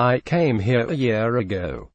I came here a year ago.